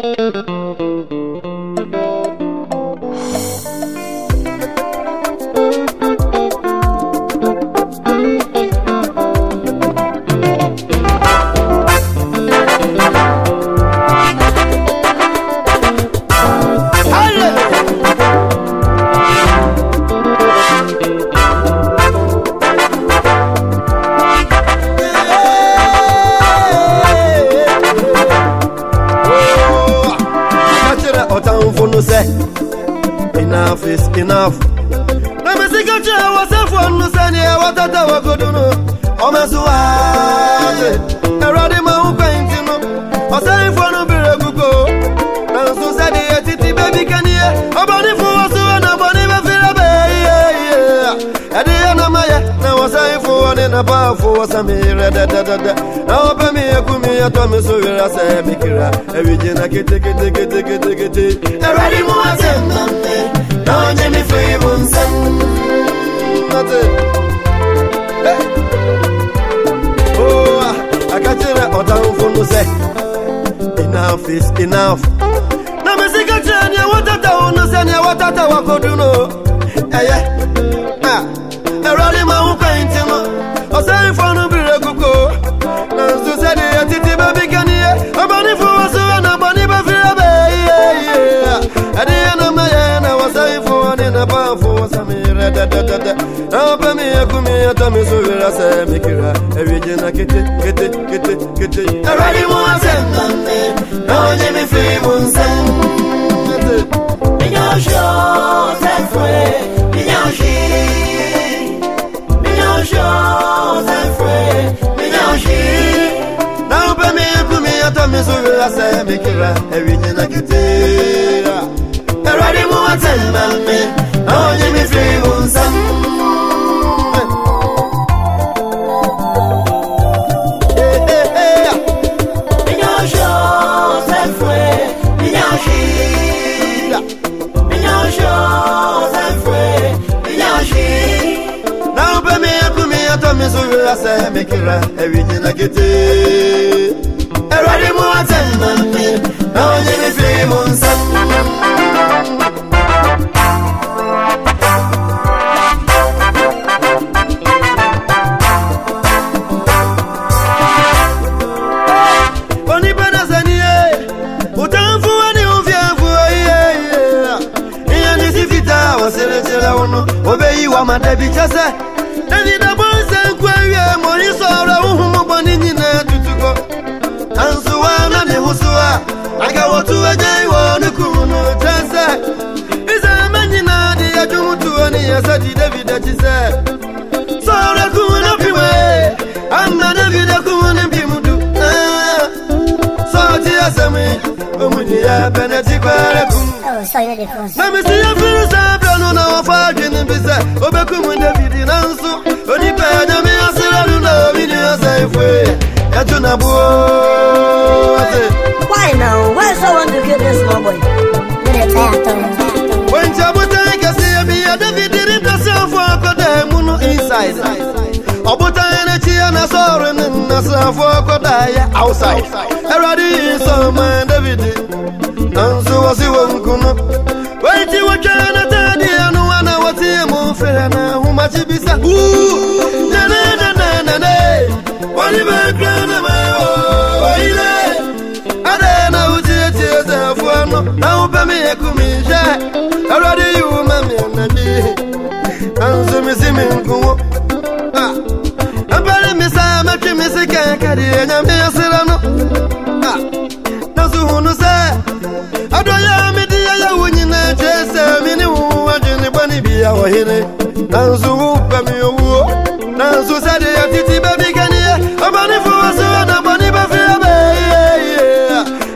Música no say enough is enough. Na me sika che wa se fo no ni e wa tata wa godu no. O me so wa. ma hu kwenti no. O se fo no na paafo wasa mi rẹ dẹdẹdẹdẹ na wọn pẹ mi ẹkú mi yàtọ mi so wíra sẹ mi kira ẹwì e jẹ na kété kété kété kété kété. ẹ̀rọ e ni mo wá sẹ́ mọ̀ mi náà wọ́n jẹ́ mi fún ibò ń sẹ́. Nọ́ọ̀tì. Owa akakyerɛ ɔdanfo no sɛ enough is enough. Na mesi kakyerɛ nea water down, no say sɛ nea wɔtata wakɔdu no Ah. se mekira ewe jena kete kete kete kete Already want them man Now let me free one them Mignon show that free Mignon she Mignon show that free Mignon she Now pe me pe me ata me la se mekira ewe jena kete Already want them man Now let me free one them kra sɛ me kra ɛwi nyina ketee awurade mu atɛm ma me na ɔnye me firi mu nsɛm obɛyi wama dabi kyɛ sɛ Yeah, Benedict Barakum. Oh, sorry, the first. Mamma, see your first afternoon, our father in the visa, Obekum and David in Ansu, Odipa, the Master, I don't know, in your safe way. I Why now? Why someone to kill this small boy? When Jabutanka see me, I never did it myself for a goddamn inside ọbụtara chi ya na sọrọ nna safụ ọkọda ya outside eradi sọma david na nzuwasiwo nkunu wee tiwoche na tadi ya nụwa na wati ya ma ofere na ahụ machibisa adana uti eti eze afụ anụ na ụbemi ekumije eradi iwu kadi enga me yasirano na suhunu se adoya mi di ya wunyina chese mi ni wu ajini bani biya wahire na suhu pa mi owo na su sade ya titi ba bi kani ya abani fu wasu na bani ba fi ya be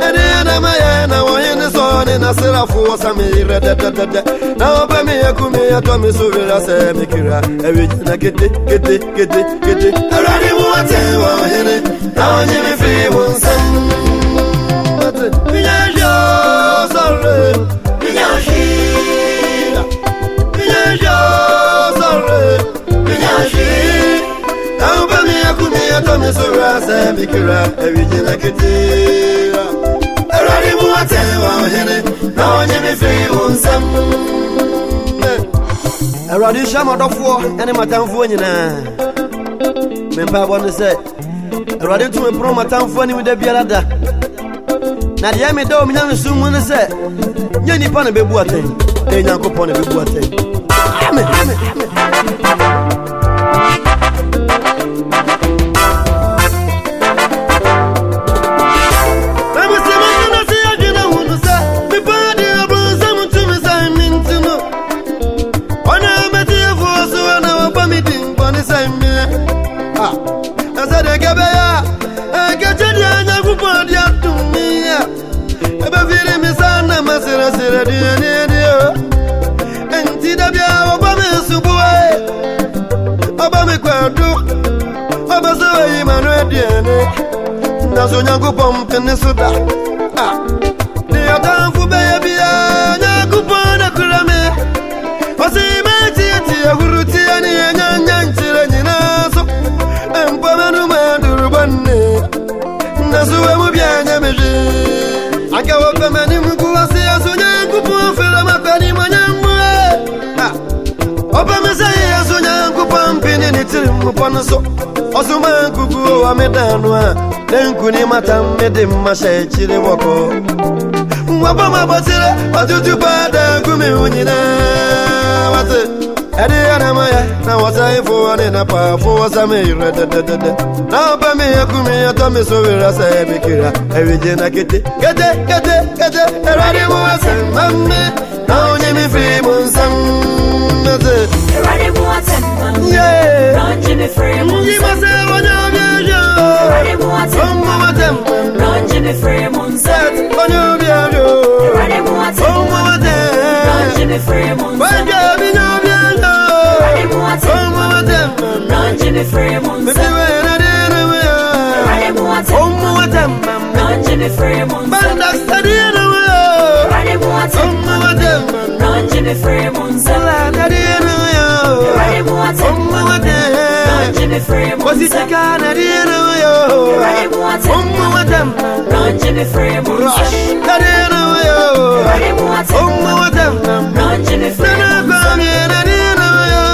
ene na ma ya na wahine so ni na sira fu sa mi ire de de de Na na oba mi ya kumi ya to mi suvira se mi kira ewi jina gede gede gede gede arani wu ate wa táwọn yẹn mi fi wò ń sẹ́. Ìyá yọ sọ̀rọ̀ ìyá ṣíra. Ìyá yọ sọ̀rọ̀ mi ẹkú mi ẹtọ́ mi sọ̀rọ̀ mi kíra ẹ̀rí jìnnà kìtìrà. Ẹ̀rọ ni mo wá tẹ̀ wá òhìnrín táwọn mi fi wò ń sẹ́. Ẹ̀rọ ni iṣẹ́ ọmọdọ́fọ́ ẹni màtá ń fún nyinaa. Mi ń bá awurade nto mporo matamfoɔ anim da biara da na deɛ meda wɔ menyame som mu no sɛ nyɛ nnipa na bɛbu atɛn ɛyɛ nyankopɔn na bɛbu atɛn amen, amen, amen. do obese weyi manu ediene naso nyankopɔn mpene so da ne ɔtamfo bɛyɛ bia nyankopɔn na kura me ɔse mɛtieti ahuru tia ne yɛnyanya nkyerɛ nyinaa so mpamanu maaduru bɔnne naso wa mu bia nyɛ me hwee anka wɔpɛmanim guwase aso nyankopɔn fɛrɛ mapɛnim anya tiri mupɔnu so ɔsuma nkuku wa mi dànù a ne nkuni mata mi di ma ṣe kyiri wɔkɔ. wọ́n bọ́ ma bọ́ sílẹ̀ ọ̀tútù bá dàgú mi wù nyinaa wá ɛdi anama yɛ na wɔsa ifo wa na pa fo wɔsa mi yɛrɛ dɛdɛdɛdɛ na ɔbɛ mi yɛ kumi yɛ tɔ mi so wira sɛ ɛbi kira ɛbi e gye na kete kete kete kete ɛwɛ de mo wa mami na onye mi fi mo nsɛm. Erade muwate mami Lonji mi free munse Nji mase wanya miejo Erade muwate mami Lonji mi free munse Wanya miejo Erade muwate mami Lonji mi free munse Wanya miejo Erade muwate mami Lonji mi free munse Bibi wena dene weyo Erade muwate mami Lonji mi free munse Banda stadiye na weyo Erade muwate mami Lonji the free moon's alive. Cause it's a kind of deal, yo. One more them. Run, Jimmy Frame. Rush. That is, yo. One more them. Run, Jimmy Frame. Then I come in, that is, yo.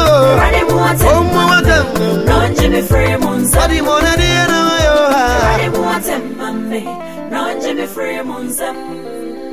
One more them. Run, Jimmy Frame. Study more than the yo. Run, Jimmy Frame.